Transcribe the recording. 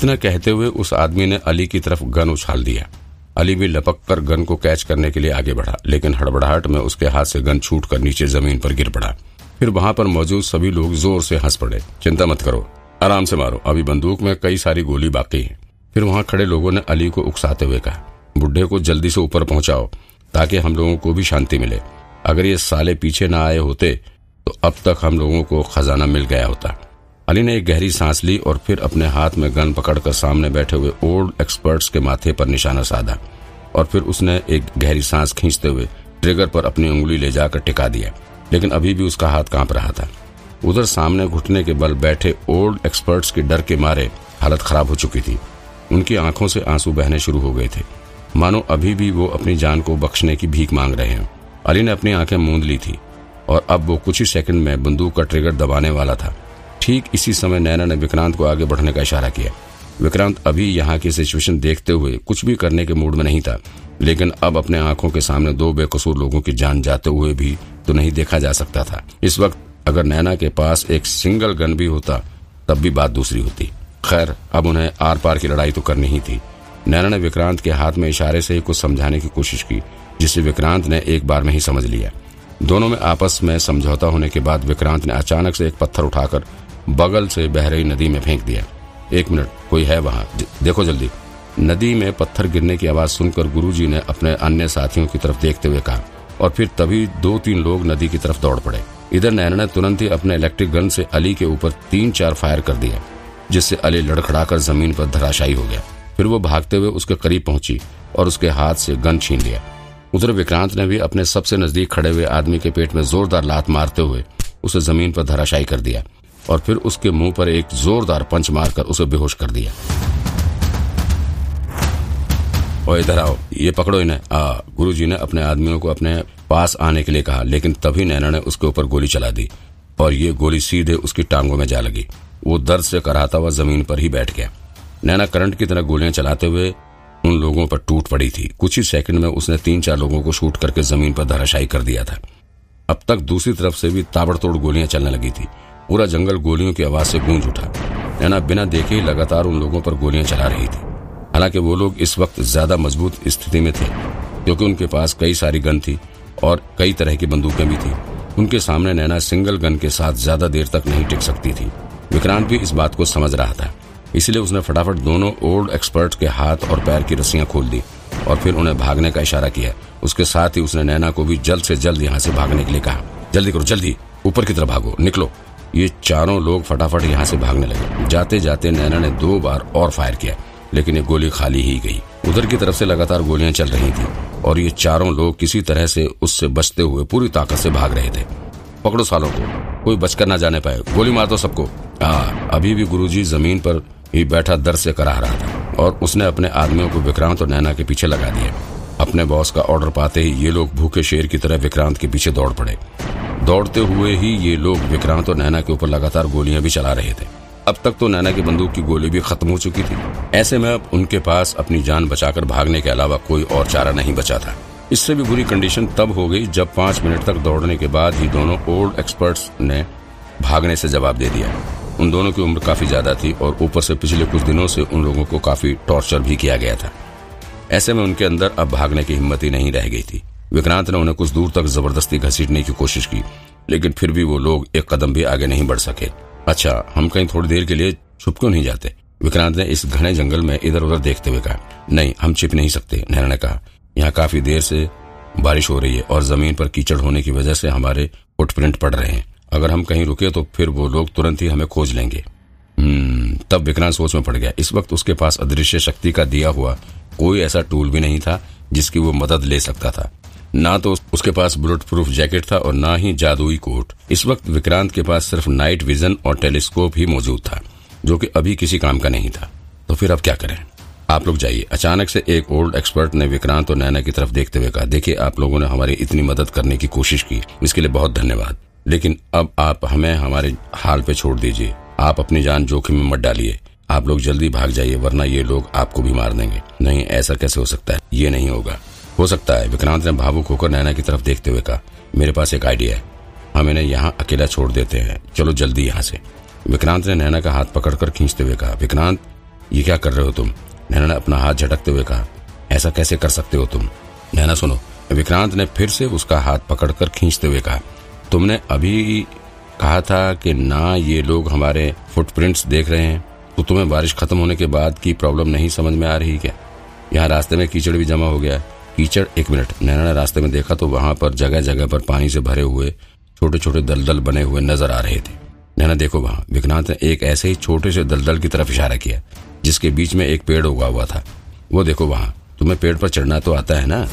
इतना कहते हुए उस आदमी ने अली की तरफ़ गन उछाल दिया। अली भी लपक कर गन को कैच करने के लिए आगे बढ़ा, लेकिन हड़बड़ाहट में उसके हाथ से गन छूट कर नीचे ज़मीन पर गिर पड़ा। फिर वहाँ पर मौजूद सभी लोग ज़ोर से हंस पड़े। चिंता मत करो, आराम से मारो, अभी बंदूक में कई सारी गोली बाकी है। फिर वहाँ खड़े लोगों ने अली को उकसाते हुए कहा, बुढ़े को जल्दी से ऊपर पहुंचाओ, ताकि हम लोगों को भी शांति मिले। अगर ये साले पीछे न आए होते तो अब तक हम लोगों को खजाना मिल गया होता। अली ने एक गहरी सांस ली और फिर अपने हाथ में गन पकड़कर सामने बैठे हुए ओल्ड एक्सपर्ट्स के माथे पर निशाना साधा और फिर उसने एक गहरी सांस खींचते हुए ट्रिगर पर अपनी उंगली ले जाकर टिका दिया, लेकिन अभी भी उसका हाथ काँप रहा था। उधर सामने घुटने के बल बैठे ओल्ड एक्सपर्ट्स के डर के मारे हालत खराब हो चुकी थी। उनकी आँखों से आँसू बहने शुरू हो गए थे। मानो अभी भी वो अपनी जान को बख्शने की भीख मांग रहे हैं। अली ने अपनी आँखें मूंद ली थी और अब वो कुछ ही सेकंड में बंदूक का ट्रिगर दबाने वाला था। ठीक इसी समय नैना ने विक्रांत को आगे बढ़ने का इशारा किया। विक्रांत अभी यहाँ की सिचुएशन देखते हुए कुछ भी करने के मूड में नहीं था, लेकिन अब अपने आँखों के सामने दो बेकसूर लोगों की जान जाते हुए भी तो नहीं देखा जा सकता था। इस वक्त अगर नैना के पास एक सिंगल गन भी होता, तब भी बात दूसरी होती। खैर, अब उन्हें आर पार की लड़ाई तो करनी ही थी। नैना ने विक्रांत के हाथ में इशारे से ही कुछ समझाने की कोशिश की, जिसे विक्रांत ने एक बार में ही समझ लिया। दोनों में आपस में समझौता होने के बाद विक्रांत ने अचानक से एक पत्थर उठाकर बगल से बह रही नदी में फेंक दिया। एक मिनट, कोई है वहाँ? देखो जल्दी। नदी में पत्थर गिरने की आवाज़ सुनकर गुरुजी ने अपने अन्य साथियों की तरफ़ देखते हुए कहा, और फिर तभी दो तीन लोग नदी की तरफ़ दौड़ पड़े। इधर नैना ने तुरंत ही अपने इलेक्ट्रिक गन से अली के ऊपर तीन चार फायर कर दिया, जिससे अली लड़खड़ाकर ज़मीन पर धराशायी हो गया। फिर वो भागते हुए उसके करीब पहुँची और उसके हाथ से गन छीन लिया। उधर विक्रांत ने भी अपने सबसे नज़दीक खड़े हुए आदमी के पेट में जोरदार लात मारते हुए उसे ज़मीन पर धराशायी कर दिया। और फिर उसके मुँह पर एक जोरदार पंच मारकर उसे बेहोश कर दिया। और इधर आओ, ये पकड़ो इन्हें। आ, गुरुजी ने अपने आदमियों को अपने पास आने के लिए कहा, लेकिन तभी नैना ने उसके ऊपर गोली चला दी और ये गोली सीधे उसकी टांगों में जा लगी। वो दर्द से कराता हुआ ज़मीन पर ही बैठ गया। नैना करंट की तरह गोलियाँ चलाते हुए उन लोगों पर टूट पड़ी थी। कुछ ही सेकंड में उसने तीन चार लोगों को शूट करके ज़मीन पर धराशायी कर दिया था। अब तक दूसरी तरफ़ से भी ताबड़तोड़ गोलियाँ चलने लगी थी। पूरा जंगल गोलियों की आवाज़ से गूंज उठा। नैना बिना देखे ही लगातार उन लोगों पर गोलियाँ चला रही थी। हालाँकि वो लोग इस वक्त ज़्यादा मज़बूत स्थिति में थे, क्योंकि उनके पास कई सारी गन थी और कई तरह की बंदूकें भी थी। उनके सामने नैना सिंगल गन के साथ ज़्यादा देर तक नहीं टिक सकती थी। विक्रांत भी इस बात को समझ रहा था, इसलिए उसने फटाफट दोनों ओल्ड एक्सपर्ट के हाथ और पैर की रस्सियाँ खोल दी और फिर उन्हें भागने का इशारा किया। उसके साथ ही उसने नैना को भी जल्द से जल्द यहाँ से भागने के लिए कहा, जल्दी करो, जल्दी, ऊपर की तरफ़ भागो, निकलो। ये चारों लोग फटाफट यहाँ से भागने लगे। जाते जाते नैना ने दो बार और फायर किया, लेकिन ये गोली खाली ही गई। उधर की तरफ़ से लगातार गोलियाँ चल रही थी और ये चारों लोग किसी तरह से उससे बचते हुए पूरी ताकत से भाग रहे थे। पकड़ो सालों को, कोई बचकर ना जाने पाए। गोली मार दो सबको। हाँ अभी भी गुरुजी ज़मीन पर ही बैठा दर से कराह रहा था और उसने अपने आदमियों को विक्रांत और नैना के पीछे लगा दिया। अपने बॉस का ऑर्डर पाते ही ये लोग भूखे शेर की तरह विक्रांत के पीछे दौड़ पड़े। दौड़ते हुए ही ये लोग विक्रांत और नैना के ऊपर लगातार गोलियाँ भी चला रहे थे। अब तक तो नैना की बंदूक की गोली भी खत्म हो चुकी थी। ऐसे में अब उनके पास अपनी जान बचाकर भागने के अलावा कोई और चारा नहीं बचा था। इससे भी बुरी कंडीशन तब हो गई जब पाँच मिनट तक दौड़ने के बाद ही दोनों ओल्ड एक्सपर्ट्स ने भागने से जवाब दे दिया। उन दोनों की उम्र काफ़ी ज़्यादा थी और ऊपर से पिछले कुछ दिनों से उन लोगों को काफ़ी टॉर्चर भी किया गया था। ऐसे में उनके अंदर अब भागने की हिम्मत ही नहीं रह गई थी। विक्रांत ने उन्हें कुछ दूर तक ज़बरदस्ती घसीटने की कोशिश की, लेकिन फिर भी वो लोग एक कदम भी आगे नहीं बढ़ सके। अच्छा हम कहीं थोड़ी देर के लिए छुप क्यों नहीं जाते? विक्रांत ने इस घने जंगल में इधर उधर देखते हुए कहा, नहीं, हम छिप नहीं सकते नैना ने कहा। यहाँ काफ़ी देर से बारिश हो रही है और ज़मीन पर कीचड़ होने की वजह से हमारे फुटप्रिंट पड़ रहे हैं। अगर हम कहीं रुके तो फिर वो लोग तुरंत ही हमें खोज लेंगे। हम्म तब विक्रांत सोच में पड़ गया। इस वक्त उसके पास अदृश्य शक्ति का दिया हुआ कोई ऐसा टूल भी नहीं था जिसकी वो मदद ले सकता था। ना तो उसके पास बुलेट प्रूफ जैकेट था और ना ही जादुई कोट। इस वक्त विक्रांत के पास सिर्फ़ नाइट विजन और टेलीस्कोप ही मौजूद था, जो कि अभी किसी काम का नहीं था। तो फिर अब क्या करें? आप लोग जाइए। अचानक से एक ओल्ड एक्सपर्ट ने विक्रांत और नैना की तरफ़ देखते हुए कहा, देखिए, आप लोगों ने हमारी इतनी मदद करने की कोशिश की, इसके लिए बहुत धन्यवाद। लेकिन अब आप हमें हमारे हाल पे छोड़ दीजिए। आप अपनी जान जोखिम में मत डालिए। आप लोग जल्दी भाग जाइए, वरना ये लोग आपको भी मार देंगे। नहीं, ऐसा कैसे हो सकता है? ये नहीं होगा। हो सकता है, विक्रांत ने भावुक होकर नैना की तरफ़ देखते हुए कहा, मेरे पास एक आइडिया है। हम इन्हें यहाँ अकेला छोड़ देते हैं। चलो जल्दी यहाँ से। विक्रांत ने नैना का हाथ पकड़कर खींचते हुए कहा, विक्रांत, ये क्या कर रहे हो तुम? नैना ने अपना हाथ झटकते हुए कहा, ऐसा कैसे कर सकते हो तुम? नैना, सुनो। विक्रांत ने फिर से उसका हाथ पकड़कर खींचते हुए कहा, तुमने अभी कहा था कि ना ये लोग हमारे फुटप्रिंट्स देख रहे हैं तो तुम्हें बारिश खत्म होने के बाद की प्रॉब्लम नहीं समझ में आ रही क्या? यहाँ रास्ते में कीचड़ भी जमा हो गया है। कीचड़, एक मिनट। नैना ने रास्ते में देखा तो वहाँ पर जगह जगह पर पानी से भरे हुए छोटे छोटे दलदल बने हुए नज़र आ रहे थे। नैना देखो वहाँ। विक्रांत ने एक ऐसे ही छोटे से दलदल की तरफ़ इशारा किया, जिसके बीच में एक पेड़ उगा हुआ था। वो देखो वहाँ। तुम्हें पेड़ पर चढ़ना तो आता है ना?